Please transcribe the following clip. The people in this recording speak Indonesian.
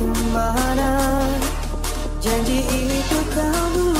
ke mana? Janji itu kau